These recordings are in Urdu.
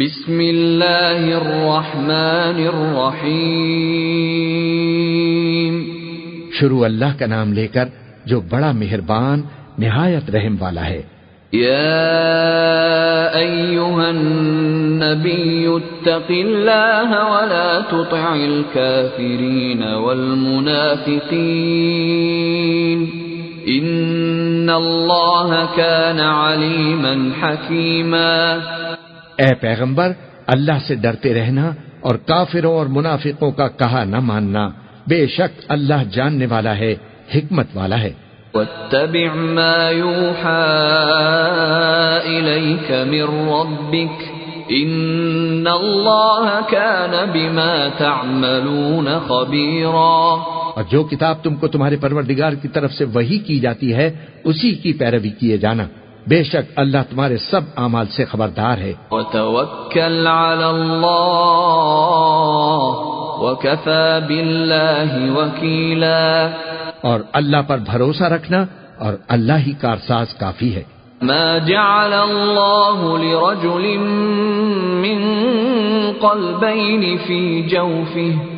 بسم اللہ الرحمن الرحیم۔ شروع اللہ کا نام لے کر جو بڑا مہربان نہایت رحم والا ہے۔ يا أيها النبي اتق الله ولا تطع الكافرين والمنافقين إن الله كان عليما حكيما اے پیغمبر اللہ سے ڈرتے رہنا اور کافروں اور منافقوں کا کہا نہ ماننا بے شک اللہ جاننے والا ہے حکمت والا ہے۔ واتبع ما يوحى إليك من ربك إن الله كان بما تعملون خبيرا۔ اور جو کتاب تم کو تمہارے پروردگار کی طرف سے وہی کی جاتی ہے اسی کی پیروی کیے جانا۔ بے شک اللہ تمہارے سب اعمال سے خبردار ہے۔ وتوکل علی اللہ وکفى باللہ وکیلا۔ اور اللہ پر بھروسہ رکھنا اور اللہ ہی کارساز کافی ہے۔ ما جعل الله لرجل من قلبين في جوفه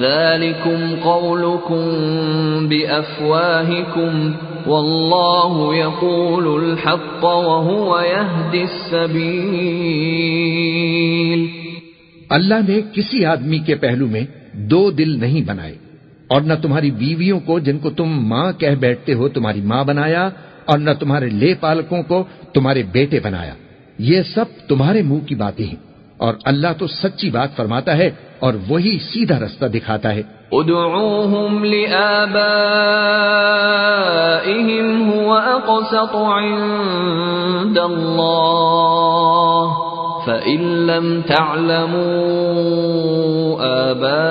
ذلكم قولكم بأفواهكم والله يقول الحق وهو يهدي السبيل اللہ نے کسی آدمی کے پہلو میں دو دل نہیں بنائے اور نہ تمہاری بیویوں کو جن کو تم ماں کہہ بیٹھتے ہو تمہاری ماں بنایا اور نہ تمہارے لے پالکوں کو تمہارے بیٹے بنایا۔ یہ سب تمہارے منہ کی باتیں ہیں اور اللہ تو سچی بات فرماتا ہے اور وہی سیدھا رستہ دکھاتا ہے۔ ادعوهم لآبائهم هو أقسط عند الله فإن لم تعلموا آباءهم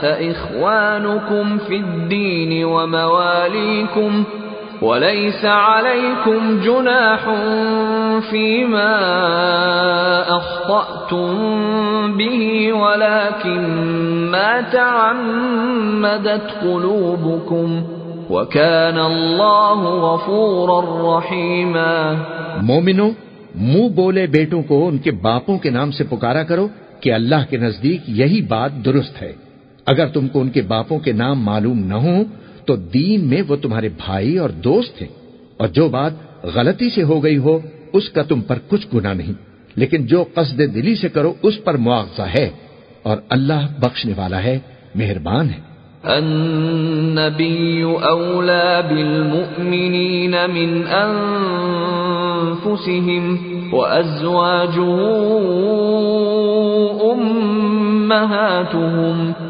فإخوانكم في الدين ومواليكم وليس عليكم جناح فيما أخطأتم به، ولكن ما تعمدت قلوبكم. وكان الله غفورا رحيما. مومنو، منہ بولے بیٹوں کو ان کے باپوں کے نام سے پکارا کرو کہ اللہ کے نزدیک یہی بات درست ہے۔ اگر تم کو ان کے باپوں کے نام معلوم نہ ہوں تو دین میں وہ تمہارے بھائی اور دوست ہیں اور جو بات غلطی سے ہو گئی ہو، اس کا تم پر کچھ گنا نہیں۔ لیکن جو قصد دلی سے کرو، اس پر معاوضہ ہے اور اللہ بخشنے والا ہے، مہربان ہے۔ النبي أولى بالمؤمنين من أنفسهم وأزواجه أمهاتهم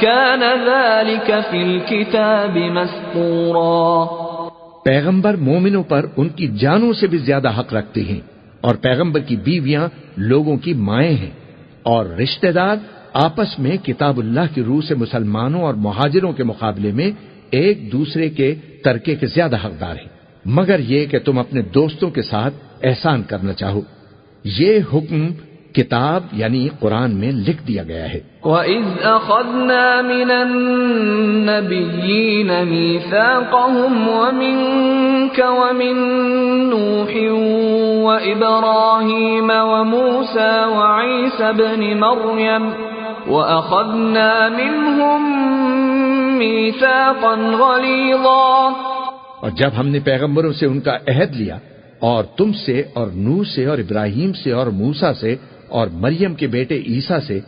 كان ذلك في الكتاب مسطورا۔ پیغمبر مومنوں پر ان کی جانوں سے بھی زیادہ حق رکھتے ہیں اور پیغمبر کی بیویاں لوگوں کی مائیں ہیں اور رشتہ دار آپس میں کتاب اللہ کی روح سے مسلمانوں اور مہاجروں کے مقابلے میں ایک دوسرے کے ترکے کے زیادہ حقدار ہیں۔ مگر یہ کہ تم اپنے دوستوں کے ساتھ احسان کرنا چاہو۔ یہ حکم کتاب یعنی قرآن میں لکھ دیا گیا ہے۔ وَإِذْ أَخَذْنَا مِنَ النَّبِيِّينَ مِيثَاقَهُمْ وَمِنْكَ وَمِنْ نُوحٍ وَإِبْرَاهِيمَ وَمُوسَى وَعِيسَى بْنِ مَرْيَمَ وَأَخَذْنَا مِنْهُمْ مِيثَاقًا غَلِيظًا۔ اور جب ہم نے پیغمبروں سے ان کا عہد لیا اور تم سے اور نو سے اور ابراہیم سے اور موسا سے اور مریم کے بیٹے عیسیٰ سے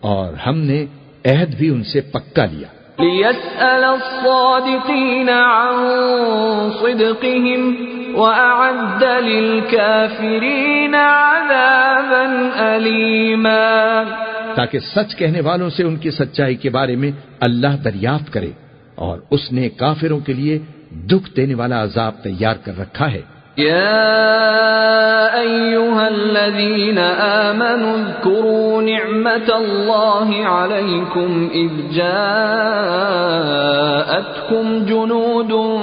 اور ہم نے عہد بھی ان سے پکا لیا۔ لِيَسْأَلَ الصَّادِقِينَ عَن صِدْقِهِمْ وأعد للكافرين عذابا أليما۔ تاکہ سچ کہنے والوں سے ان کی سچائی کے بارے میں اللہ دریافت کرے اور اس نے کافروں کے لیے دکھ دینے والا عذاب تیار کر رکھا ہے۔ يا أيها الذين آمنوا اذكروا نعمة الله عليكم إذ جاءتكم جنود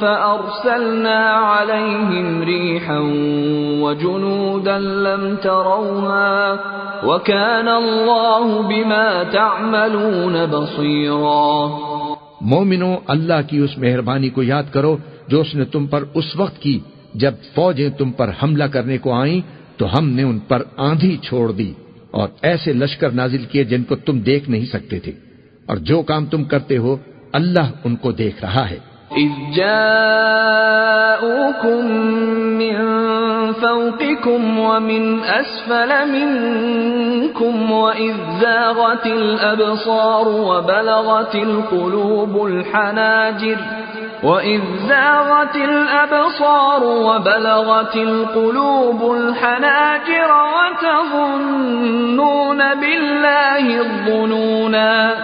فأرسلنا عليهم ريحا وجنودا لم تروها وكان الله بما تعملون بصيرا مومنو، اللہ کی اس مہربانی کو یاد کرو جو اس نے تم پر اس وقت کی۔ جب فوجیں تم پر حملہ کرنے کو آئیں، تو ہم نے ان پر آندھی چھوڑ دی اور ایسے لشکر نازل کیے جن کو تم دیکھ نہیں سکتے تھے۔ اور جو کام تم کرتے ہو، اللہ ان کو دیکھ رہا ہے۔ من فوقكم ومن أسفل منكم وإذ زاغت الأبصار وبلغت القلوب الحناجر۔ وَإِذْ زَاغَتِ الْأَبْصَارُ وَبَلَغَتِ الْقُلُوبُ الْحَنَاجِرَ وَتَظُنُّونَ بِاللَّهِ الظُّنُونَا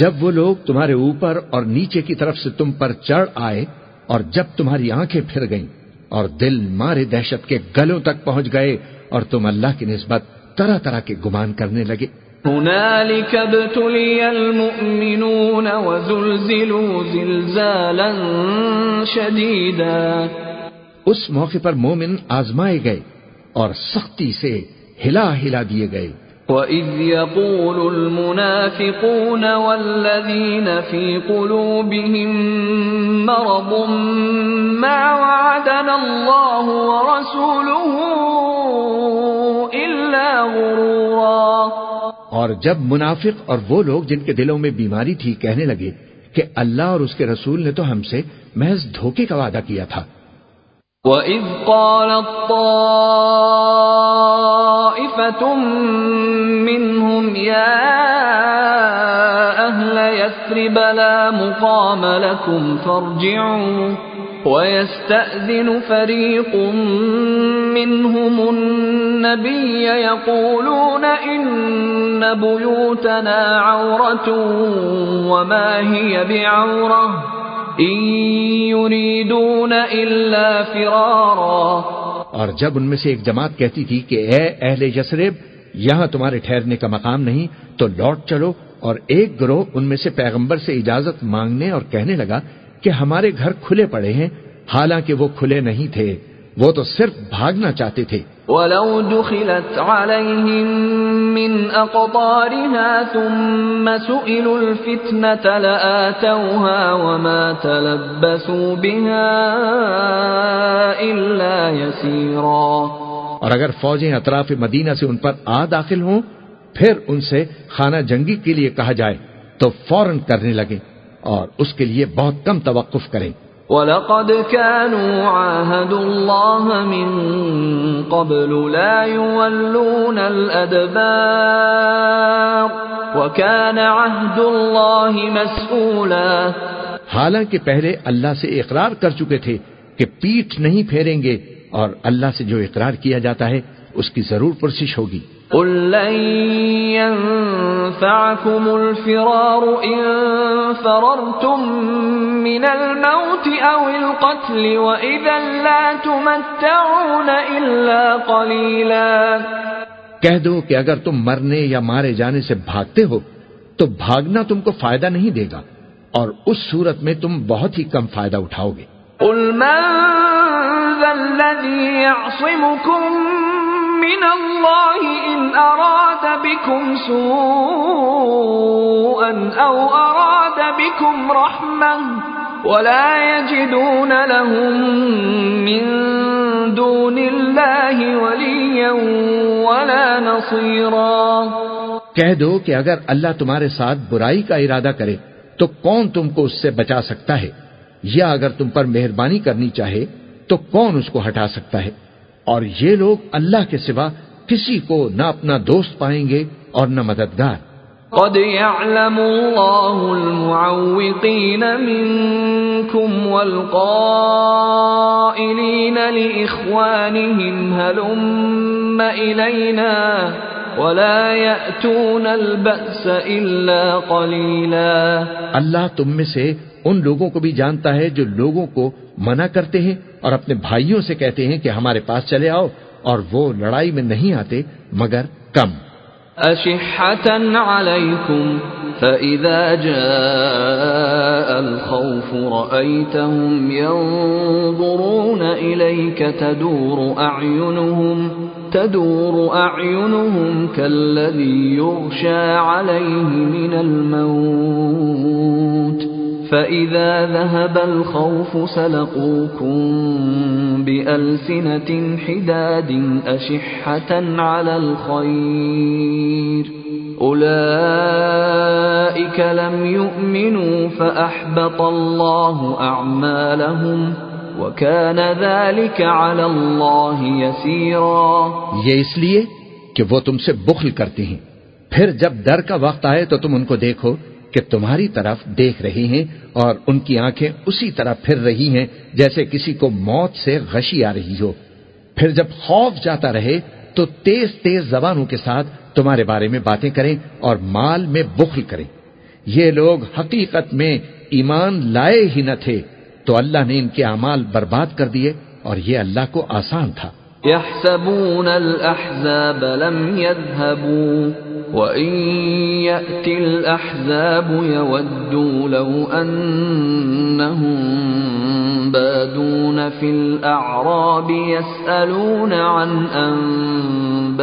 جب وہ لوگ تمہارے اوپر اور نیچے کی طرف سے تم پر چڑھ آئے اور جب تمہاری آنکھیں پھر گئیں اور دل مارے دہشت کے گلوں تک پہنچ گئے اور تم اللہ کی نسبت طرح طرح کے گمان کرنے لگے۔ هنالك ابتلي المؤمنون وزلزلوا زلزالا شديدا. اس موقع پر مومن آزمائے گئے اور سختی سے ہلا ہلا دیے گئے۔ وَإِذْ يَقُولُ الْمُنَافِقُونَ وَالَّذِينَ فِي قُلُوبِهِم مَّرَضٌ مَّا وَعَدَنَا اللَّهُ وَرَسُولُهُ إِلَّا غُرُورًا. اور جب منافق اور وہ لوگ جن کے دلوں میں بیماری تھی کہنے لگے کہ اللہ اور اس کے رسول نے تو ہم سے محض دھوکے کا وعدہ کیا تھا۔ وَإِذْ قَالَ مِّنْهُمْ يَا أَهْلَ يَثْرِبَ لَا مُقَامَ لَكُمْ فَارْجِعُوا ويستأذن فريق منهم النبي يقولون إن بيوتنا عورة وما هي بعورة إن يريدون إلا فرارا اور جب ان میں سے ایک جماعت کہتی تھی کہ اے اہل یسرب یہاں تمہارے ٹھہرنے کا مقام نہیں، تو لوٹ چلو اور ایک گروہ ان میں سے پیغمبر سے اجازت مانگنے اور کہنے لگا کہ ہمارے گھر کھلے پڑے ہیں، حالانکہ وہ کھلے نہیں تھے۔ وہ تو صرف بھاگنا چاہتے تھے۔ ولو دخلت عليهم من أقطارها ثم سئلوا الفتنة لآتوها وما تلبسوا بها إلا يسيرا۔ اور اگر فوجیں اطراف مدینہ سے ان پر آ داخل ہوں پھر ان سے خانہ جنگی کے لیے کہا جائے تو فوراً کرنے لگے اور اس کے لیے بہت کم توقف کریں۔ وَلَقَدْ كَانُوا عَاهَدُوا اللَّهَ مِن قَبْلُ لَا يُوَلُّونَ الْأَدْبَارِ وَكَانَ عَهْدُ اللَّهِ مَسْئُولًا حالانکہ پہلے اللہ سے اقرار کر چکے تھے کہ پیٹھ نہیں پھیریں گے اور اللہ سے جو اقرار کیا جاتا ہے اس کی ضرور پرسش ہوگی۔ قل لن ينفعكم الفرار إن فررتم من الموت أو القتل وإذا لا تمتعون إلا قليلا کہہ دو کہ اگر تم مرنے یا مارے جانے سے بھاگتے ہو تو بھاگنا تم کو فائدہ نہیں دے گا اور اس صورت میں تم بہت ہی کم فائدہ اٹھاؤ گے۔ قل من ذا الذي يعصمكم من الله إن أراد بكم سوءا أو أراد بكم رحمة ولا يجدون لهم من دون الله وليا ولا نصيرا کہہ دو کہ اگر اللہ تمہارے ساتھ برائی کا ارادہ کرے تو کون تم کو اس سے بچا سکتا ہے یا اگر تم پر مہربانی کرنی چاہے تو کون اس کو ہٹا سکتا ہے اور یہ لوگ اللہ کے سوا کسی کو نہ اپنا دوست پائیں گے اور نہ مددگار۔ قد يعلم الله المعوقين منكم والقائلين لإخوانهم هلم إلينا؟ ولا يأتون البأس إلا قليلا۔ اللہ تم میں سے ان لوگوں کو بھی جانتا ہے جو لوگوں کو منع کرتے ہیں اور اپنے بھائیوں سے کہتے ہیں کہ ہمارے پاس چلے آؤ اور وہ لڑائی میں نہیں آتے مگر کم۔ أشحة عليكم فإذا جاء الخوف رأيتهم ينظرون إليك تدور أعينهم تدور أعينهم كالذي يغشى عليه من الموت فإذا ذهب الخوف سلقوكم بألسنة حداد أشحة على الخير أولئك لم يؤمنوا فأحبط الله أعمالهم وكان ذلك على الله يسيرا یہ اس لیے کہ وہ تم سے بخل کرتی ہیں۔ پھر جب ڈر کا وقت آئے تو تم ان کو دیکھو۔ کہ تمہاری طرف دیکھ رہی ہیں اور ان کی آنکھیں اسی طرح پھر رہی ہیں جیسے کسی کو موت سے غشی آ رہی ہو۔ پھر جب خوف جاتا رہے تو تیز تیز زبانوں کے ساتھ تمہارے بارے میں باتیں کریں اور مال میں بخل کریں۔ یہ لوگ حقیقت میں ایمان لائے ہی نہ تھے۔ تو اللہ نے ان کے اعمال برباد کر دیے اور یہ اللہ کو آسان تھا۔ يحسبون الأحزاب لم يذهبوا وإن يأتي الأحزاب يودوا لو أنهم بادون في الأعراب يسألون عن أنبائكم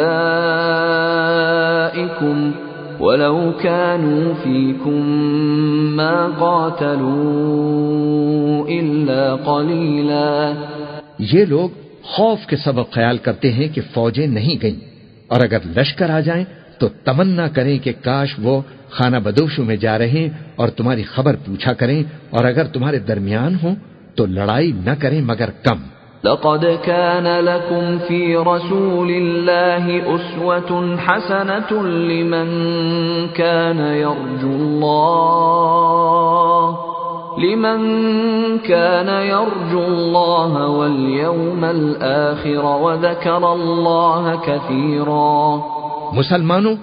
ولو كانوا فيكم ما قاتلوا إلا قليلا یہ لوگ خوف کے سبب خیال کرتے ہیں کہ فوجیں نہیں گئیں اور اگر لشکر آ جائیں تو تمنا کریں کہ کاش وہ خانہ بدوشوں میں جا رہے اور تمہاری خبر پوچھا کریں اور اگر تمہارے درمیان ہوں تو لڑائی نہ کریں مگر کم۔ لقد كان لكم في رسول الله أسوة حسنة لمن كان يرجو الله، لمن كان يرجو الله واليوم الآخر وذكر الله كثيرا۔ مسلمانوں،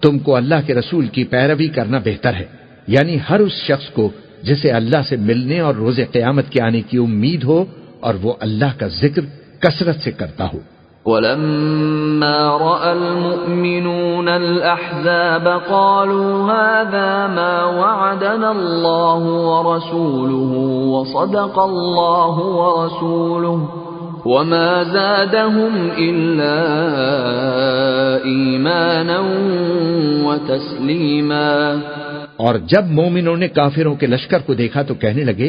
تم کو اللہ کے رسول کی پیروی کرنا بہتر ہے۔ یعنی ہر اس شخص کو جسے اللہ سے ملنے اور روز قیامت کے آنے کی امید ہو اور وہ اللہ کا ذکر کثرت سے کرتا ہو۔ ولما راى المؤمنون الاحزاب قالوا هذا ما وعدنا الله ورسوله وصدق الله ورسوله وما زادهم الا ايمانا وتسليما اور جب مومنوں نے کافروں کے لشکر کو دیکھا تو کہنے لگے،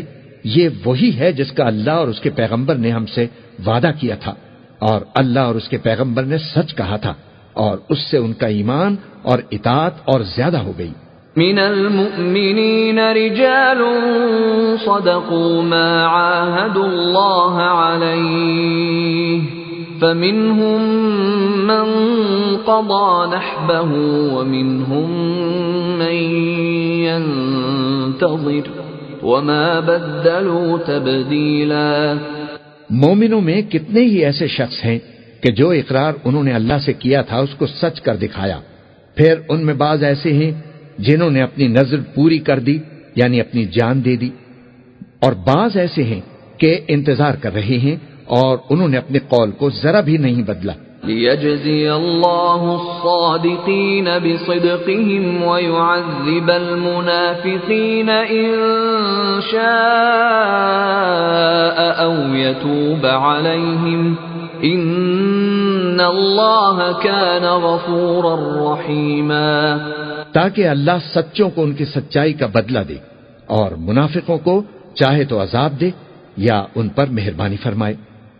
یہ وہی ہے جس کا اللہ اور اس کے پیغمبر نے ہم سے وعدہ کیا تھا، اور اللہ اور اس کے پیغمبر نے سچ کہا تھا، اور اس سے ان کا ایمان اور اطاعت اور زیادہ ہو گئی۔ من المؤمنين رجال صدقوا ما عاهدوا الله عليه فمنهم من قضى نحبه ومنهم من ينتظر وما بدلوا تبديلا مومنوں میں کتنے ہی ایسے شخص ہیں کہ جو اقرار انہوں نے اللہ سے کیا تھا اس کو سچ کر دکھایا۔ پھر ان میں بعض ایسے ہیں جنہوں نے اپنی نظر پوری کر دی یعنی اپنی جان دے دی۔ اور بعض ایسے ہیں کہ انتظار کر رہے ہیں اور انہوں نے اپنے قول کو ذرا بھی نہیں بدلا۔ ليجزي الله الصادقين بصدقهم ويعذب المنافقين إن شاء أو يتوب عليهم إن الله كان غفورا رحيما تاکہ اللہ سچوں کو ان کی سچائی کا بدلہ دے اور منافقوں کو چاہے تو عذاب دے یا ان پر مہربانی فرمائے۔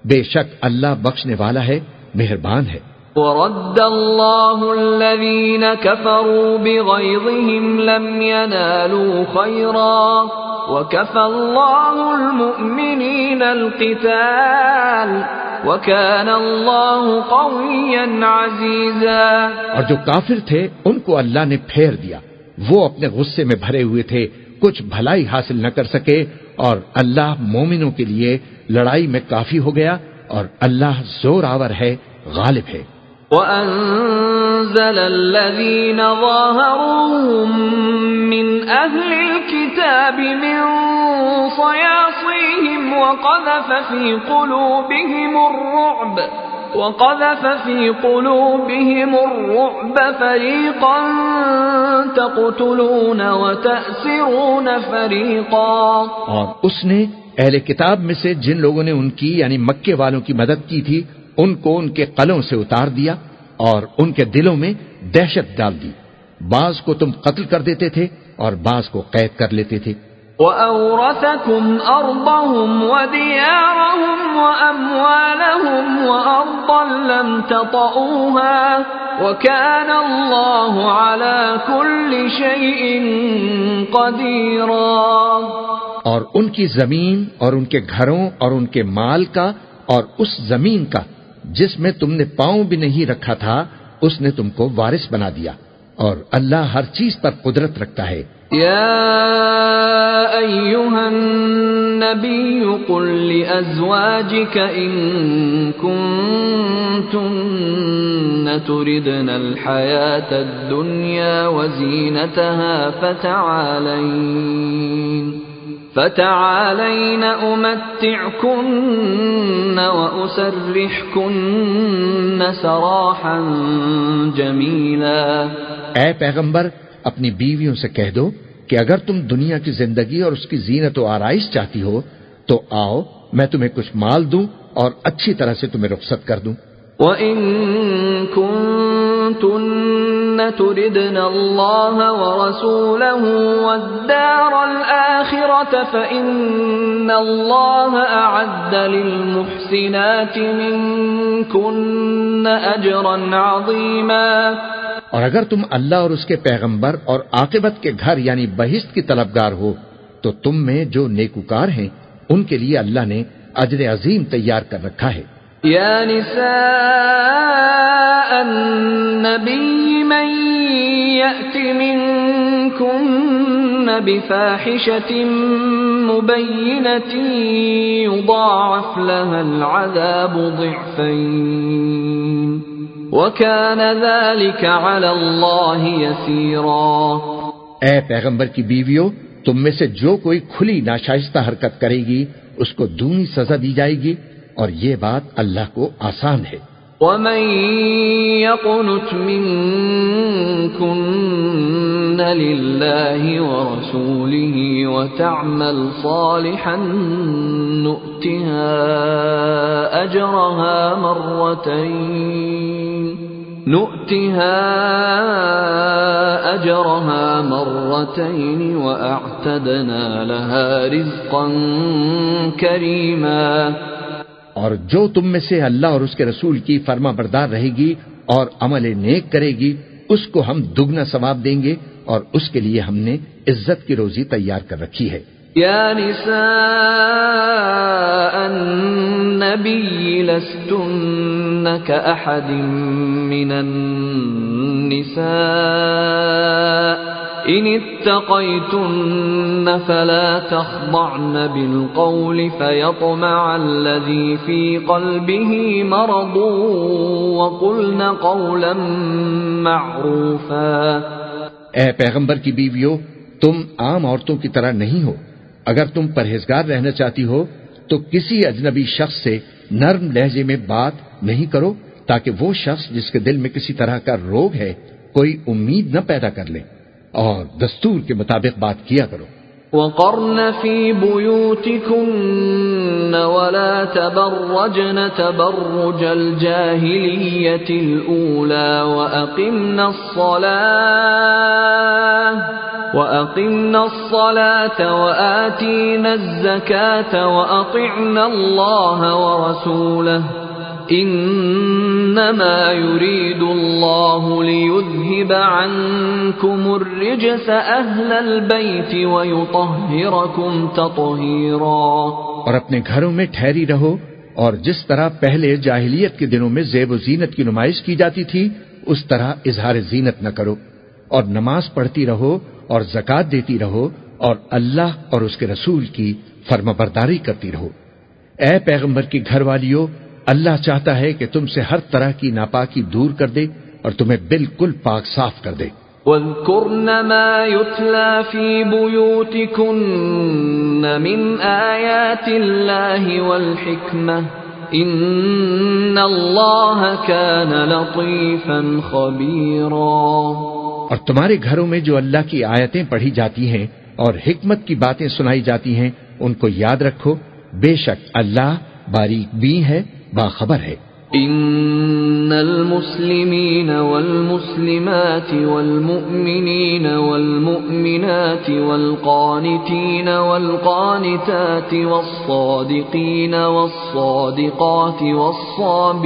بے شک اللہ بخشنے والا ہے مہربان ہے۔ ورد الله الذين كفروا بغيظهم لم ينالوا خيرا وكفى الله المؤمنين القتال وَكَانَ اللَّهُ قَوِيًّا عَزِيزًا۔ اور جو کافر تھے، ان کو اللہ نے پھیر دیا۔ وہ اپنے غصے میں بھرے ہوئے تھے، کچھ بھلائی حاصل نہ کر سکے۔ اور اللہ مومنوں کے لیے لڑائی میں کافی ہو گیا، اور اللہ زور آور ہے، غالب ہے۔ وأنزل الذين ظاهروهم من أهل الكتاب من صياصيهم وقذف في قلوبهم الرعب وقذف في قلوبهم الرعب فريقا تقتلون وتأسرون فريقا اور اس نے اہل کتاب میں سے جن لوگوں نے ان کی یعنی مکے والوں کی مدد کی تھی ان کو ان کے قلوں سے اتار دیا اور ان کے دلوں میں دہشت ڈال دی۔ بعض کو تم قتل کر دیتے تھے اور بعض کو قید کر لیتے تھے۔ وَأَوْرَثَكُمْ أَرْضَهُمْ وَدِيَارَهُمْ وَأَمْوَالَهُمْ وَأَرْضًا لَمْ تَطَئُوهَا وَكَانَ اللَّهُ عَلَى كُلِّ شَيْءٍ قَدِيرًا۔ اور ان کی زمین اور ان کے گھروں اور ان کے مال کا اور اس زمین کا جس میں تم نے پاؤں بھی نہیں رکھا تھا، اس نے تم کو وارث بنا دیا، اور اللہ ہر چیز پر قدرت رکھتا ہے۔ یا ایوہا النبی قل لأزواجك ان کنتن تردن الحیاة الدنیا وزینتها فتعالین۔ فتعالين أمتعكن وأسرحكن سراحا جميلا. اے پیغمبر اپنی بیویوں سے کہہ دو کہ اگر تم دنیا کی زندگی اور اس کی زینت و آرائش چاہتی ہو تو آؤ میں تمہیں کچھ مال دوں اور اچھی طرح سے تمہیں رخصت کر دوں۔ وَإِن كُنتُنَّ تُرِدْنَ اللَّهَ وَرَسُولَهُ وَالدَّارَ الْآخِرَةَ فَإِنَّ اللَّهَ أَعَدَّ لِلْمُحْسِنَاتِ مِنكُنَّ أَجْرًا عَظِيمًا اور اگر تم اللہ اور اس کے پیغمبر اور عاقبت کے گھر یعنی بہشت کی طلبگار ہو، تو تم میں جو نیکوکار ہیں، ان کے لیے اللہ نے اجر عظیم تیار کر رکھا ہے۔ يا نساء النبي من يأت منكن بفاحشة مبينة يضاعف لها العذاب ضعفين وكان ذلك على الله يسيرا اے پیغمبر کی بیویوں، تم میں سے جو کوئی کھلی ناشائستہ حرکت کرے گی، اس کو دونی سزا دی جائے گی۔ اور یہ بات اللہ کو آسان ہے۔ ومن يقنت منكن لله ورسوله وتعمل صالحا نؤتها أجرها مرتين نؤتها أجرها مرتين وأعتدنا لها رزقا كريما اور جو تم میں سے اللہ اور اس کے رسول کی فرما بردار رہے گی اور عمل نیک کرے گی، اس کو ہم دگنا ثواب دیں گے اور اس کے لیے ہم نے عزت کی روزی تیار کر رکھی ہے۔ یا نساء النبی لستن من النساء۔ ان اتقيتن فلا تخضعن بالقول فيطمع الذي في قلبه مرض وقلن قولا معروفا اے پیغمبر کی بیویوں، تم عام عورتوں کی طرح نہیں ہو۔ اگر تم پرہیزگار رہنا چاہتی ہو، تو کسی اجنبی شخص سے نرم لہجے میں بات نہیں کرو تاکہ وہ شخص جس کے دل میں کسی طرح کا روگ ہے، کوئی امید نہ پیدا کر لے۔ اور دستور کے مطابق بات کیا کرو۔ وقرن في بيوتكن ولا تبرجن تبرج الجاهلية الأولى وأقمنا الصلاة وأقمنا الصلاة وآتينا الزكاة وأطعنا الله ورسوله انما يريد الله ليذهب عنكم الرجس اهل البيت ويطهركم تطهيرا. اور اپنے گھروں میں ٹھہری رہو اور جس طرح پہلے جاہلیت کے دنوں میں زیب و زینت کی نمائش کی جاتی تھی، اس طرح اظہار زینت نہ کرو اور نماز پڑھتی رہو اور زکات دیتی رہو اور اللہ اور اس کے رسول کی فرما برداری کرتی رہو۔ اے پیغمبر کی گھر والیوں اللہ چاہتا ہے کہ تم سے ہر طرح کی ناپاکی دور کر دے اور تمہیں بالکل پاک صاف کر دے۔ واذكرن ما يتلى في بيوتكن من آيات الله والحكمة إن الله كان لطيفا خبيرا اور تمہارے گھروں میں جو اللہ کی آیتیں پڑھی جاتی ہیں اور حکمت کی باتیں سنائی جاتی ہیں ان کو یاد رکھو۔ بے شک اللہ باریک بھی ہے۔ باخبر ہے۔ ان المسلمين والمسلمات والمؤمنين والمؤمنات والقانتين والقانتات والصادقين والصادقات والصابرين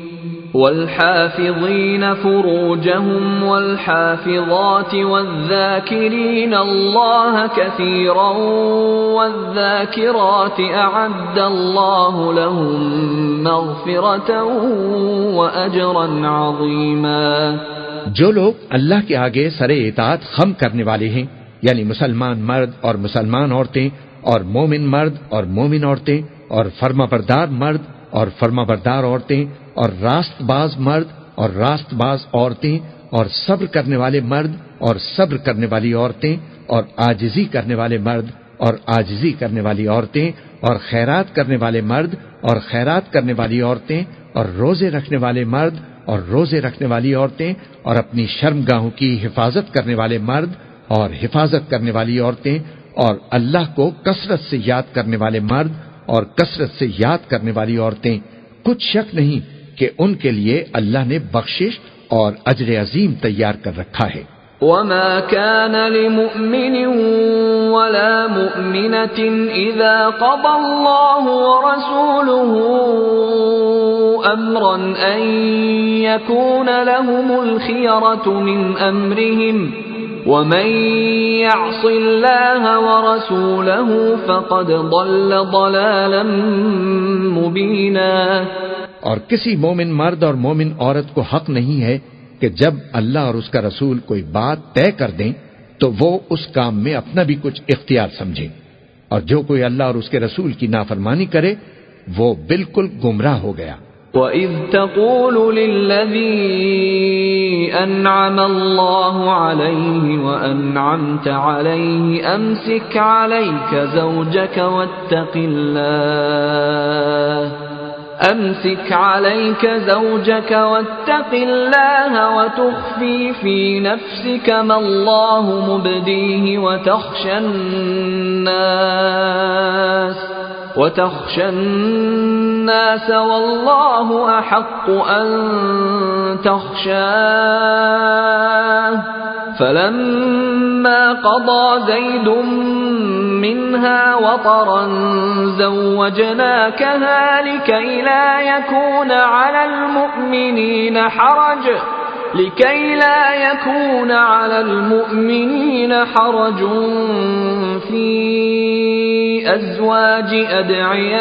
والحافظين فروجهم والحافظات والذاكرين الله كثيرا والذاكرات أعد الله لهم مغفرة وأجرا عظيما جو لوگ اللہ کے آگے سر اطاعت خم کرنے والے ہیں یعنی مسلمان مرد اور مسلمان عورتیں اور مومن مرد اور مومن عورتیں اور فرما بردار مرد اور فرما بردار عورتیں اور راست باز مرد اور راست باز عورتیں اور صبر کرنے والے مرد اور صبر کرنے والی عورتیں اور آجزی کرنے والے مرد اور آجزی کرنے والی عورتیں اور خیرات کرنے والے مرد اور خیرات کرنے والی عورتیں اور روزے رکھنے والے مرد اور روزے رکھنے والی عورتیں اور اپنی شرم گاہوں کی حفاظت کرنے والے مرد اور حفاظت کرنے والی عورتیں اور اللہ کو کثرت سے یاد کرنے والے مرد اور کثرت سے یاد کرنے والی عورتیں کچھ شک نہیں کہ ان کے لیے اللہ نے بخشش اور اجر عظیم تیار کر رکھا ہے۔ وما كان لمؤمن ولا مؤمنة إذا قضى الله ورسوله أمرا أن يكون لهم الخيرة من أمرهم ومن يعص الله ورسوله فقد ضل ضلالا مبينا۔ اور کسی مومن مرد اور مومن عورت کو حق نہیں ہے کہ جب اللہ اور اس کا رسول کوئی بات طے کر دیں، تو وہ اس کام میں اپنا بھی کچھ اختیار سمجھے۔ اور جو کوئی اللہ اور اس کے رسول کی نافرمانی کرے، وہ بالکل گمراہ ہو گیا۔ وَإِذْ تَقُولُ لِلَّذِي أَنْعَمَ اللَّهُ عَلَيْهِ وَأَنْعَمْتَ عَلَيْهِ أَمْسِكْ عَلَيْكَ زَوْجَكَ وَاتَّقِ اللَّهِ أمسك عليك زوجك واتق الله وتخفي في نفسك ما الله مبديه وتخشى الناس وتخشى الناس والله أحق أن تخشاه. فلما قضى زيد منها وطرا زوجناكها لكي لا يكون على المؤمنين حرج. لكي لا يكون على المؤمنين حرج في أزواج أدعيائهم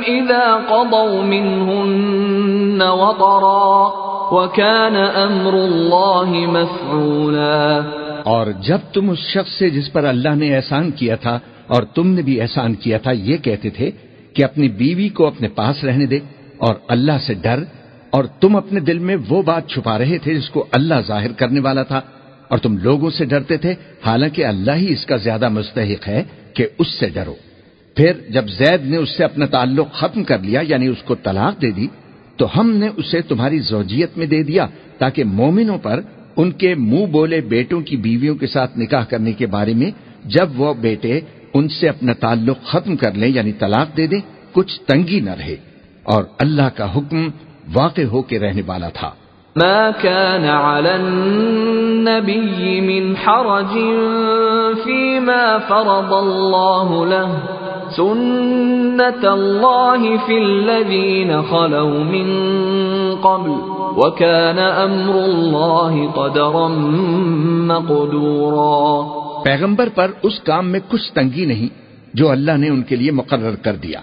إذا قضوا منهن وطرا وكان أمر الله مفعولا. اور جب تم اس شخص سے جس پر اللہ نے احسان کیا تھا اور تم نے بھی احسان کیا تھا یہ کہتے تھے کہ اپنی بیوی کو اپنے پاس رہنے دے اور اللہ سے ڈر اور تم اپنے دل میں وہ بات چھپا رہے تھے جس کو اللہ ظاہر کرنے والا تھا اور تم لوگوں سے ڈرتے تھے، حالانکہ اللہ ہی اس کا زیادہ مستحق ہے کہ اس سے ڈرو۔ پھر جب زید نے اس سے اپنا تعلق ختم کر لیا یعنی اس کو طلاق دے دی، تو ہم نے اسے تمہاری زوجیت میں دے دیا، تاکہ مومنوں پر ان کے منہ بولے بیٹوں کی بیویوں کے ساتھ نکاح کرنے کے بارے میں جب وہ بیٹے ان سے اپنا تعلق ختم کر لیں یعنی طلاق دے دیں، کچھ تنگی نہ رہے۔ اور اللہ کا حکم واقع ہو کے رہنے والا تھا۔ ما كان على النبي من حرج فيما فرض الله له سنة الله في الذين خلوا من قبل وكان أمر الله قدرا مقدورا پیغمبر پر اس کام میں کچھ تنگی نہیں جو اللہ نے ان کے لیے مقرر کر دیا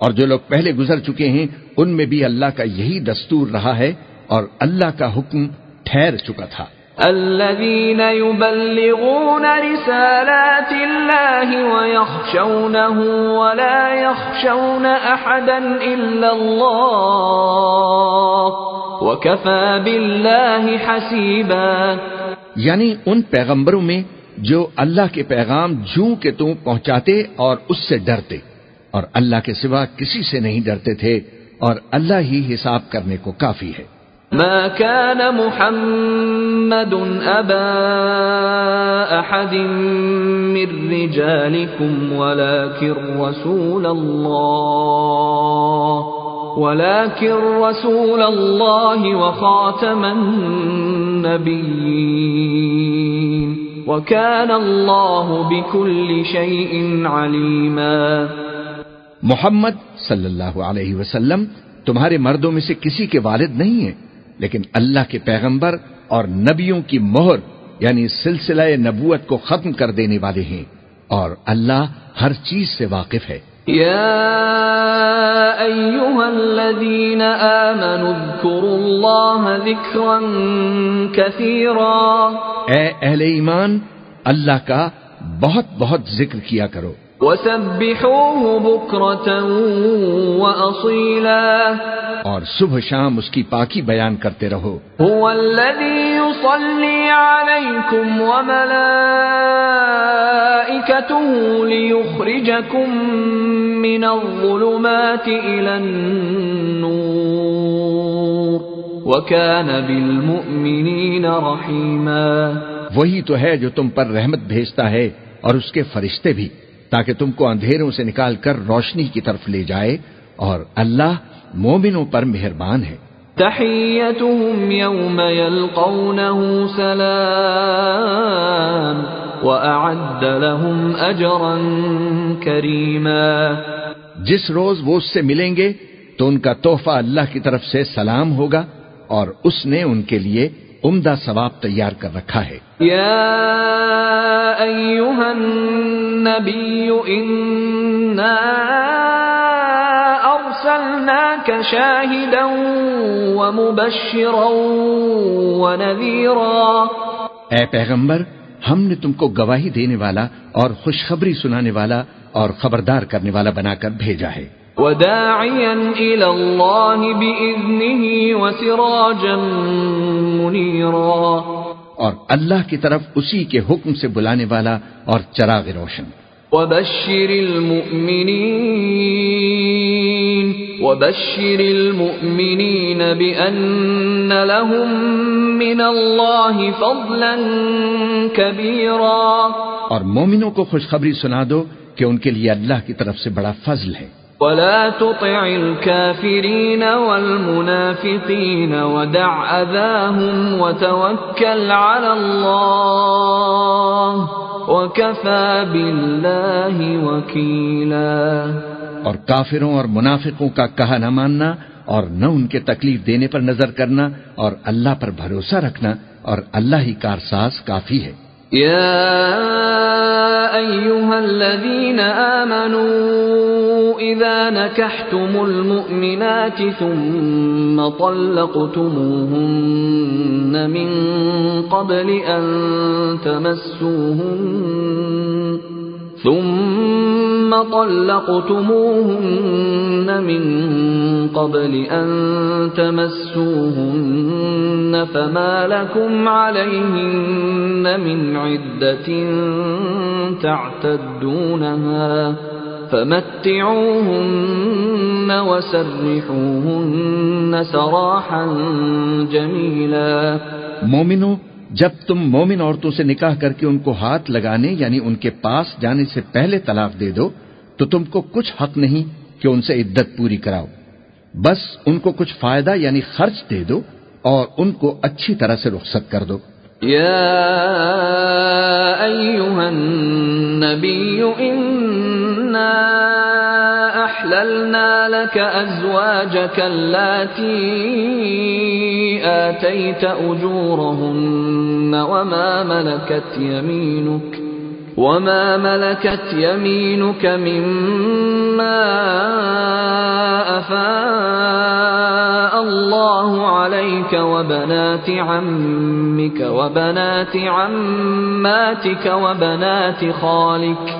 اور جو لوگ پہلے گزر چکے ہیں ان میں بھی اللہ کا یہی دستور رہا ہے اور اللہ کا حکم ٹھہر چکا تھا۔ الذين يبلغون رسالات الله ويخشونه ولا يخشون احدا الا الله وكفى بالله حسيبا۔ یعنی ان پیغمبروں میں جو اللہ کے پیغام جوں کہ تم پہنچاتے اور اس سے ڈرتے اور اللہ کے سوا کسی سے نہیں ڈرتے تھے اور اللہ ہی حساب کرنے کو کافی ہے۔ ما كان محمد أبا أحد من رجالكم، ولكن رسول الله، ولكن رسول الله وخاتم النبيين. وكان الله بكل شيء عليما. محمد صلی اللہ علیہ وسلم، تمہارے مردوں میں سے کسی کے والد نہیں ہیں۔ لیکن اللہ کے پیغمبر اور نبیوں کی مہر یعنی سلسلہ نبوت کو ختم کر دینے والے ہیں اور اللہ ہر چیز سے واقف ہے۔ يا أيها الذين آمنوا اذكروا الله ذكرا كثيرا اے اہل ایمان اللہ کا بہت بہت ذکر کیا کرو۔ وسبحوه بكرة وأصيلا. اور صبح شام اس کی پاکی بیان کرتے رہو۔ هو الذي يصلي عليكم وملائكته ليخرجكم من الظلمات إلى النور. وكان بالمؤمنين رحيما. وہی تو ہے جو تم پر رحمت بھیجتا ہے اور اس کے فرشتے بھی۔ تاکہ تم کو اندھیروں سے نکال کر روشنی کی طرف لے جائے اور اللہ مومنوں پر مہربان ہے۔ تحيتهم يوم يلقونه سلام وأعد لهم أجرا كريما جس روز وہ اس سے ملیں گے تو ان کا تحفہ اللہ کی طرف سے سلام ہوگا اور اس نے ان کے لیے عمدہ ثواب تیار کر رکھا ہے۔ يا أيها النبي إنا أرسلناك شاهدا ومبشرا ونذيرا اے پیغمبر ہم نے تم کو گواہی دینے والا اور خوشخبری سنانے والا اور خبردار کرنے والا بنا کر بھیجا ہے۔ وداعيا إلى الله بإذنه وسراجا منيرا. اور اللہ کی طرف اسی کے حکم سے بلانے والا اور چراغ روشن. وبشر المؤمنين وبشر المؤمنين بأن لهم من الله فضلا كبيرا. اور مومنوں کو خوشخبری سنا دو کہ ان کے لیے اللہ کی طرف سے بڑا فضل ہے. ولا تطع الكافرين والمنافقين ودع أذاهم وتوكل على الله وكفى بالله وكيلا اور کافروں اور منافقوں کا کہا نہ ماننا اور نہ ان کے تکلیف دینے پر نظر کرنا اور اللہ پر بھروسہ رکھنا اور اللہ ہی کارساز کافی ہے۔ يا أيها الذين آمنوا إذا نكحتم المؤمنات ثم طلقتموهن من قبل أن تمسوهن ثم طلقتموهن من قبل أن تمسوهن فما لكم عليهن من عدة تعتدونها فمتعوهن وسرحوهن سراحا جميلا مومنوں جب تم مومن عورتوں سے نکاح کر کے ان کو ہاتھ لگانے یعنی ان کے پاس جانے سے پہلے طلاق دے دو، تو تم کو کچھ حق نہیں کہ ان سے عدت پوری کراؤ۔ بس ان کو کچھ فائدہ یعنی خرچ دے دو اور ان کو اچھی طرح سے رخصت کر دو۔ يا أيها النبي إنا أحللنا لك أزواجك اللاتي آتيت أجورهن وما ملكت يمينك وما ملكت يمينك مما أفاء الله عليك وبنات عمك وبنات عماتك وبنات خالك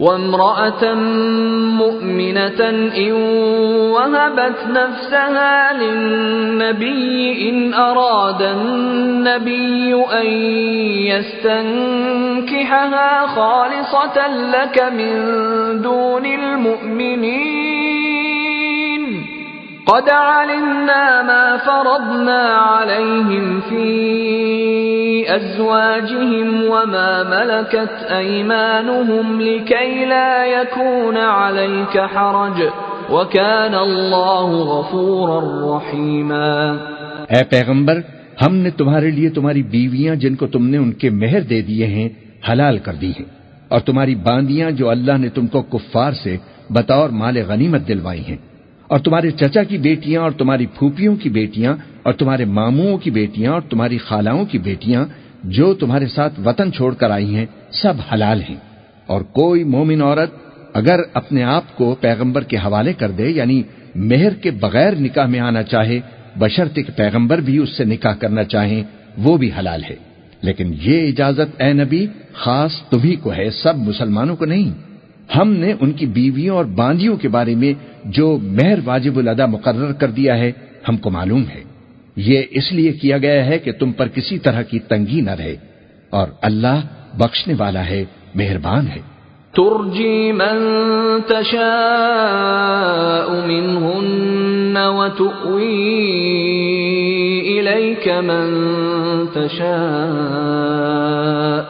وامرأة مؤمنة إن وهبت نفسها للنبي إن أراد النبي أن يستنكحها خالصة لك من دون المؤمنين. قد علمنا ما فرضنا عليهم في أزواجهم وما ملكت أيمانهم لكي لا يكون عليك حرج وكان الله غفورا رحيما اے پیغمبر، ہم نے تمہارے لیے تمہاری بیویاں جن کو تم نے ان کے مہر دے دیے ہیں، حلال کر دی ہیں۔ اور تمہاری باندیاں جو اللہ نے تم کو کفار سے بطور مال غنیمت دلوائی ہیں۔ اور تمہارے چچا کی بیٹیاں اور تمہاری پھوپھیوں کی بیٹیاں اور تمہارے ماموں کی بیٹیاں اور تمہاری خالاؤں کی بیٹیاں جو تمہارے ساتھ وطن چھوڑ کر آئی ہیں، سب حلال ہیں۔ اور کوئی مومن عورت اگر اپنے آپ کو پیغمبر کے حوالے کر دے یعنی مہر کے بغیر نکاح میں آنا چاہے، بشرط کہ پیغمبر بھی اس سے نکاح کرنا چاہیں وہ بھی حلال ہے۔ لیکن یہ اجازت اے نبی، خاص تمہیں کو ہے، سب مسلمانوں کو نہیں۔ ہم نے ان کی بیویوں اور باندیوں کے بارے میں جو مہر واجب الادا مقرر کر دیا ہے، ہم کو معلوم ہے۔ یہ اس لیے کیا گیا ہے کہ تم پر کسی طرح کی تنگی نہ رہے اور اللہ بخشنے والا ہے، مہربان ہے۔ ترجي من تشاء منهن وتؤوي إليك من تشاء۔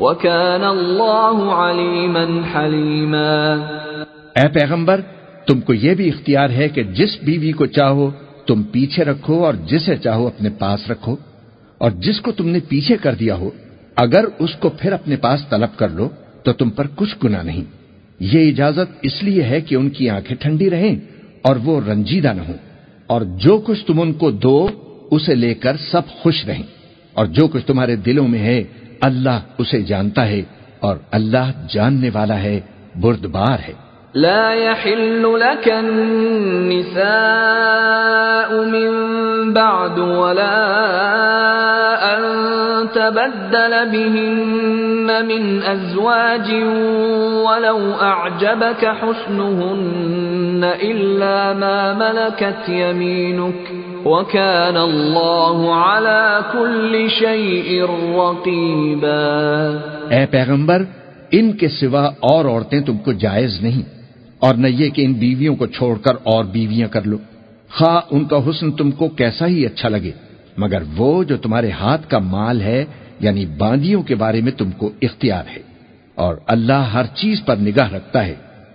وكان الله عليما حليما۔ اے پیغمبر، تم کو یہ بھی اختیار ہے کہ جس بیوی کو چاہو، تم پیچھے رکھو اور جسے چاہو اپنے پاس رکھو۔ اور جس کو تم نے پیچھے کر دیا ہو، اگر اس کو پھر اپنے پاس طلب کر لو، تو تم پر کچھ گنا نہیں۔ یہ اجازت اس لیے ہے کہ ان کی آنکھیں ٹھنڈی رہیں اور وہ رنجیدہ نہ ہوں۔ اور جو کچھ تم ان کو دو، اسے لے کر سب خوش رہیں۔ اور جو کچھ تمہارے دلوں میں ہے اللہ اسے جانتا ہے اور اللہ جاننے والا ہے، بردبار ہے۔ لا يحل لك النساء من بعد ولا أن تبدل بهن من أزواج ولو أعجبك حسنهن إلا ما ملكت يمينك۔ وكان الله على كل شيء رقيبا اے پیغمبر، ان کے سوا اور عورتیں تم کو جائز نہیں، اور نہ یہ کہ ان بیویوں کو چھوڑ کر اور بیویاں کر لو۔ خواہ ان کا حسن تم کو کیسا ہی اچھا لگے، مگر وہ جو تمہارے ہاتھ کا مال ہے یعنی باندیوں کے بارے میں تم کو اختیار ہے، اور اللہ ہر چیز پر نگاہ رکھتا ہے۔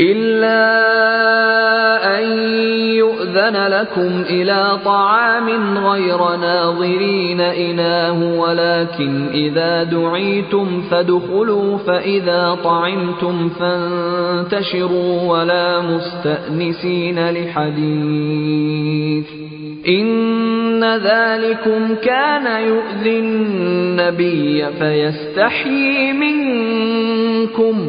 إلا أن يؤذن لكم إلى طعام غير ناظرين إناه، ولكن إذا دعيتم فادخلوا، فإذا طعمتم فانتشروا ولا مستأنسين لحديث. إن ذلكم كان يؤذي النبي فيستحيي منكم.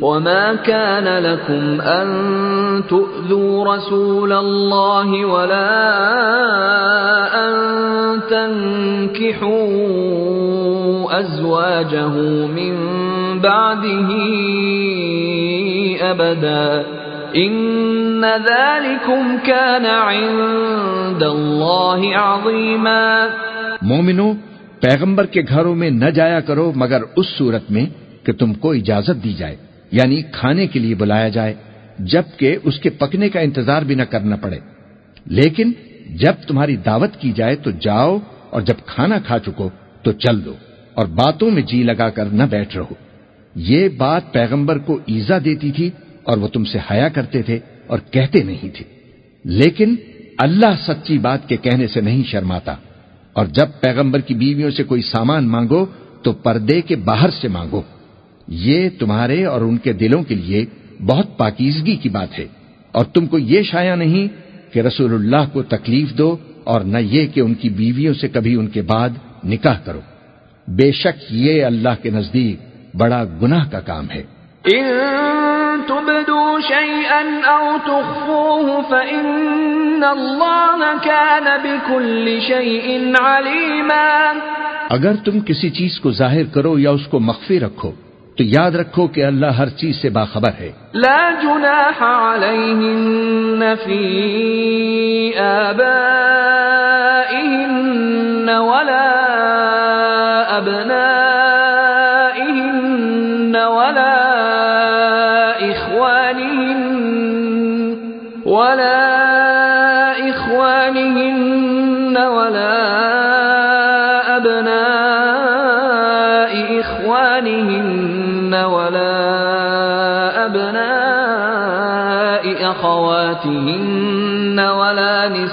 وما كان لكم أن تؤذوا رسول الله ولا أن تنكحوا أزواجه من بعده أبدا إن ذلكم كان عند الله عظيما مومنو، پیغمبر کے گھروں میں نہ جایا کرو مگر اس صورت میں کہ تم کو اجازت دی جائے۔ یعنی کھانے کے لیے بلایا جائے، جبکہ اس کے پکنے کا انتظار بھی نہ کرنا پڑے۔ لیکن جب تمہاری دعوت کی جائے تو جاؤ اور جب کھانا کھا چکو تو چل دو اور باتوں میں جی لگا کر نہ بیٹھ رہو۔ یہ بات پیغمبر کو ایزا دیتی تھی اور وہ تم سے حیا کرتے تھے اور کہتے نہیں تھے۔ لیکن اللہ سچی بات کے کہنے سے نہیں شرماتا۔ اور جب پیغمبر کی بیویوں سے کوئی سامان مانگو تو پردے کے باہر سے مانگو۔ یہ تمہارے اور ان کے دلوں کے لیے بہت پاکیزگی کی بات ہے۔ اور تم کو یہ شایا نہیں کہ رسول اللہ کو تکلیف دو اور نہ یہ کہ ان کی بیویوں سے کبھی ان کے بعد نکاح کرو۔ بے شک یہ اللہ کے نزدیک بڑا گناہ کا کام ہے۔ اگر تم کسی چیز کو ظاہر کرو یا اس کو مخفی رکھو تو یاد رکھو کہ اللہ ہر چیز سے باخبر ہے۔ لا جناح علیہن فی آبائہن ولا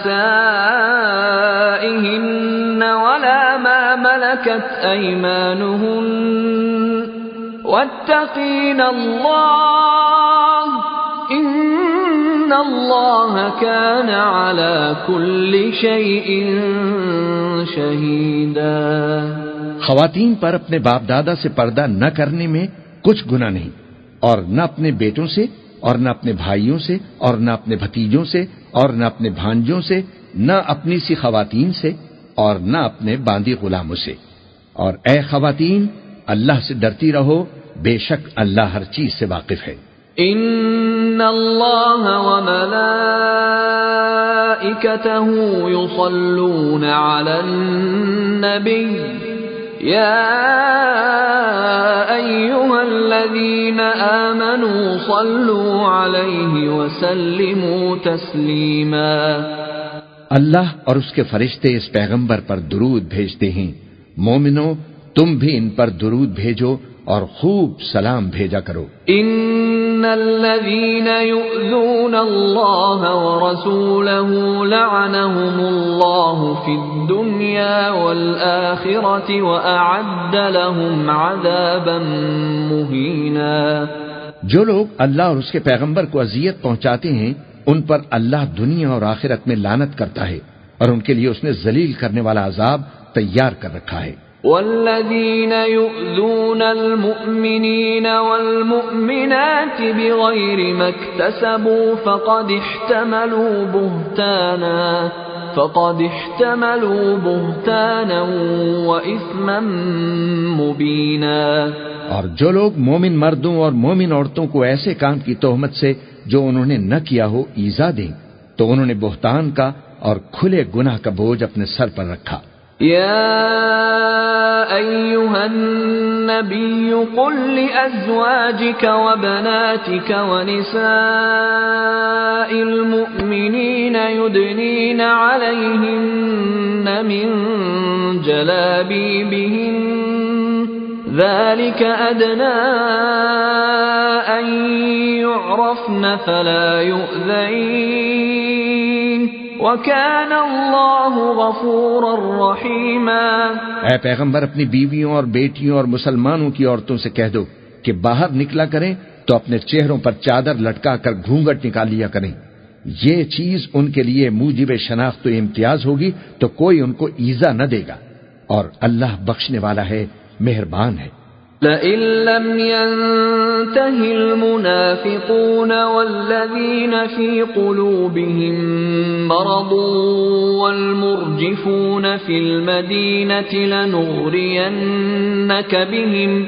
نسائهن ولا ما ملكت أيمانهن. واتقين الله إن الله كان على كل شيء شهيدا. خواتین پر اپنے باپ دادا سے پردہ نہ کرنے میں کچھ گنا نہیں اور نہ اپنے بیٹوں سے اور نہ اپنے بھائیوں سے، اور نہ اپنے بھتیجوں سے، اور نہ اپنے بھانجوں سے، نہ اپنی سی خواتین سے، اور نہ اپنے باندی غلاموں سے۔ اور اے خواتین، اللہ سے ڈرتی رہو، بے شک اللہ ہر چیز سے واقف ہے۔ ان اللہ علی النبی۔ الذين آمنوا صلوا عليه وسلموا تسليما. اللہ اور اس کے فرشتے اس پیغمبر پر درود بھیجتے ہیں۔ مومنو، تم بھی ان پر درود بھیجو اور خوب سلام بھیجا کرو۔ ان الذين يؤذون الله ورسوله لعنهم الله في الدنيا والآخرة وأعد لهم عذابا مهينا جو لوگ اللہ اور اس کے پیغمبر کو اذیت پہنچاتے ہیں ان پر اللہ دنیا اور آخرت میں لانت کرتا ہے اور ان کے لیے اس نے ذلیل کرنے والا عذاب تیار کر رکھا ہے۔ والذين يؤذون المؤمنين والمؤمنات بغير ما اكتسبوا فقد احتملوا بهتانا فقد احتملوا بهتانا واثما مبينا اور جو لوگ مومن مردوں اور مومن عورتوں کو ایسے کام کی تہمت سے جو انہوں نے نہ کیا ہو ایزا دیں، تو انہوں نے بہتان کا اور کھلے گناہ کا بوجھ اپنے سر پر رکھا۔ يا أيها النبي قل لأزواجك وبناتك ونساء المؤمنين يدنين عليهن من جلابيبهن. ذلك أدنى أن يعرفن فلا يؤذين. وكان الله غفورا رحيما. اے پیغمبر، اپنی بیویوں اور بیٹیوں اور مسلمانوں کی عورتوں سے کہہ دو کہ باہر نکلا کریں تو اپنے چہروں پر چادر لٹکا کر گھونگٹ نکال لیا کریں۔ یہ چیز ان کے لیے موجب شناخت و امتیاز ہوگی تو کوئی ان کو ایزا نہ دے گا۔ اور اللہ بخشنے والا ہے، مہربان ہے۔ لئن لم ينته المنافقون والذين في قلوبهم مرض والمرجفون في المدينة لنغرينك بهم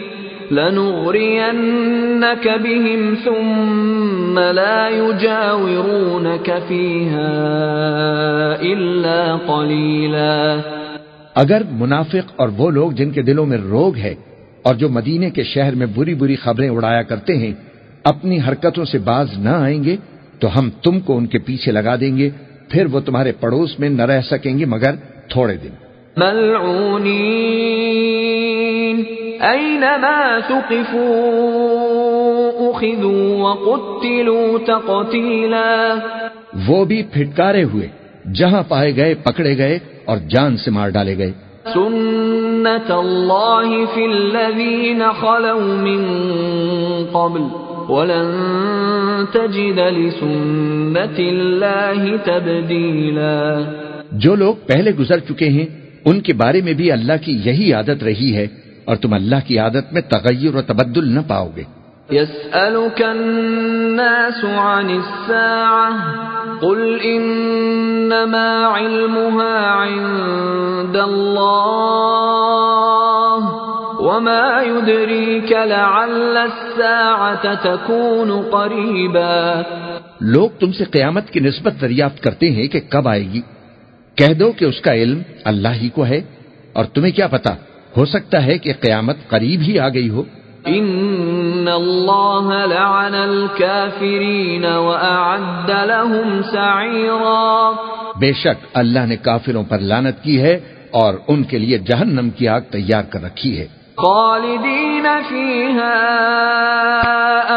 لنغرينك بهم ثم لا يجاورونك فيها إلا قليلا اگر منافق اور وہ لوگ جن کے دلوں میں روگ ہے اور جو مدینے کے شہر میں بری بری خبریں اڑایا کرتے ہیں اپنی حرکتوں سے باز نہ آئیں گے تو ہم تم کو ان کے پیچھے لگا دیں گے پھر وہ تمہارے پڑوس میں نہ رہ سکیں گے مگر تھوڑے دن۔ ملعونین اینما اخذوا وقتلوا تقتیلا۔ وہ بھی پھٹکارے ہوئے جہاں پائے گئے پکڑے گئے اور جان سے مار ڈالے گئے۔ سنت اللہ فی الذین خلو من قبل ولن تجد لسنت اللہ تبدیلا۔ جو لوگ پہلے گزر چکے ہیں، ان کے بارے میں بھی اللہ کی یہی عادت رہی ہے اور تم اللہ کی عادت میں تغیر و تبدل نہ پاؤ گے۔ يسألك الناس عن الساعة قل إنما علمها عند الله وما يدريك لعل الساعة تكون قريبا لوگ تم سے قیامت کی نسبت دریافت کرتے ہیں کہ کب آئے گی۔ کہہ دو کہ اس کا علم اللہ ہی کو ہے اور تمہیں کیا پتا ہو سکتا ہے کہ قیامت قریب ہی آ گئی ہو۔ ان اللہ لعن الكافرین واعد لهم سعیرا بے شک اللہ نے کافروں پر لانت کی ہے اور ان کے لیے جہنم کی آگ تیار کر رکھی ہے۔ خالدین فیہا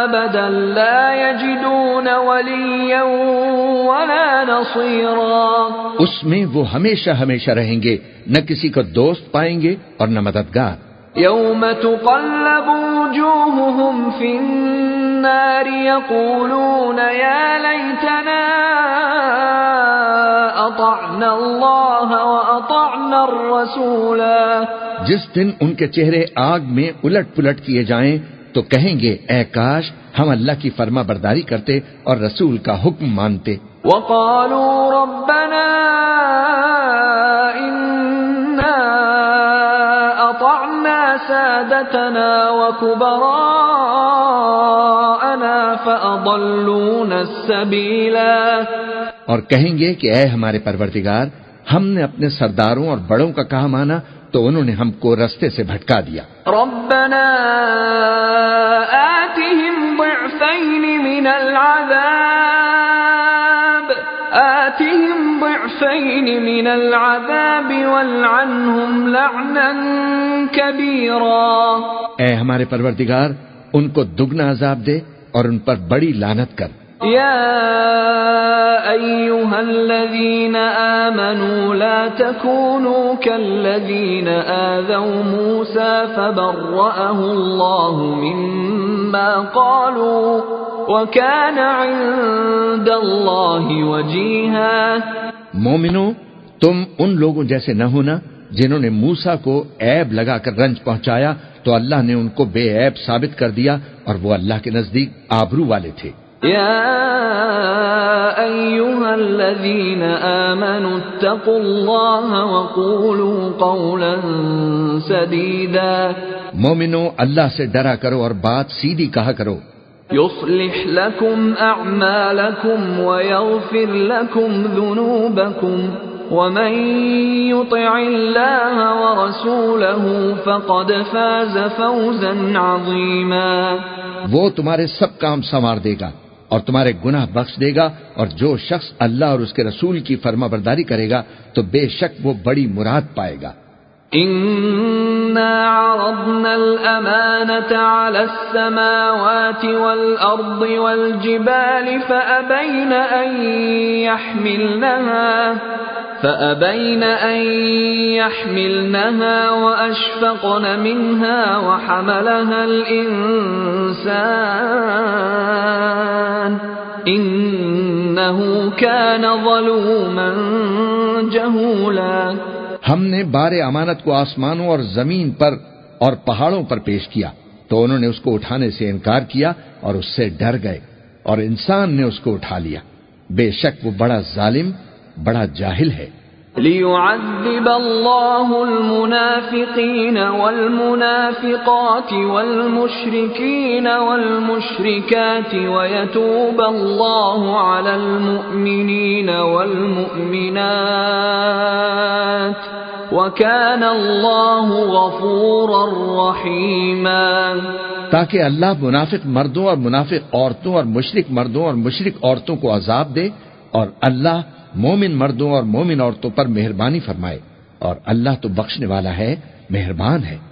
ابدا لا یجدون ولیا ولا نصیرا اس میں وہ ہمیشہ ہمیشہ رہیں گے نہ کسی کو دوست پائیں گے اور نہ مددگار۔ يوم تقلب وجوههم في النار يقولون يا ليتنا أطعنا الله وأطعنا الرسولا جس دن ان کے چہرے آگ میں الٹ پلٹ کیے جائیں تو کہیں گے اے کاش ہم اللہ کی فرما برداری کرتے اور رسول کا حکم مانتے۔ وقالوا ربنا سادتنا وكبراءنا فأضلونا السبيلا. اور کہیں گے کہ اے ہمارے پروردگار ہم نے اپنے سرداروں اور بڑوں کا کہا مانا تو انہوں نے ہم کو رستے سے بھٹکا دیا۔ ربنا آتهم ضعفين من العذاب. آتهم ضعفين من العذاب والعنهم لعنا. اے ہمارے پروردگار ان کو دگنا عذاب دے اور ان پر بڑی لانت کر۔ یا ایوہا الذین آمنوا لا تکونوا کالذین آذوا موسیٰ فبرأه اللہ مما قالوا وكان عند اللہ وجیہا۔ مومنو تم ان لوگوں جیسے نہ ہونا جنہوں نے موسا کو عیب لگا کر رنج پہنچایا تو اللہ نے ان کو بے عیب ثابت کر دیا اور وہ اللہ کے نزدیک آبرو والے تھے۔ یا ایوہا الذین آمنوا اتقوا اللہ وقولوا قولا سدیدا۔ مومنو اللہ سے ڈرا کرو اور بات سیدھی کہا کرو۔ يصلح لكم أعمالكم ويغفر لكم ذنوبكم ومن يطع الله ورسوله فقد فاز فوزا عظيما وہ تمہارے سب کام سنوار دے گا اور تمہارے گناہ بخش دے گا اور جو شخص اللہ اور اس کے رسول کی فرما برداری کرے گا تو بے شک وہ بڑی مراد پائے گا۔ إنا عرضنا الأمانة على السماوات والأرض والجبال فأبين أن يحملنها، فأبين أن يحملنها وأشفقن منها وحملها الإنسان إنه كان ظلوما جهولا ہم نے بار امانت کو آسمانوں اور زمین پر اور پہاڑوں پر پیش کیا تو انہوں نے اس کو اٹھانے سے انکار کیا اور اس سے ڈر گئے اور انسان نے اس کو اٹھا لیا۔ بے شک وہ بڑا ظالم، بڑا جاہل ہے۔ ليعذب الله المنافقين والمنافقات والمشركين والمشركات ويتوب الله على المؤمنين والمؤمنات وَكَانَ اللَّهُ غَفُورًا رحيما تاکہ اللہ منافق مردوں اور منافق عورتوں اور مشرق مردوں اور مشرق عورتوں کو عذاب دے اور اللہ مومن مردوں اور مومن عورتوں پر مہربانی فرمائے اور اللہ تو بخشنے والا ہے، مہربان ہے۔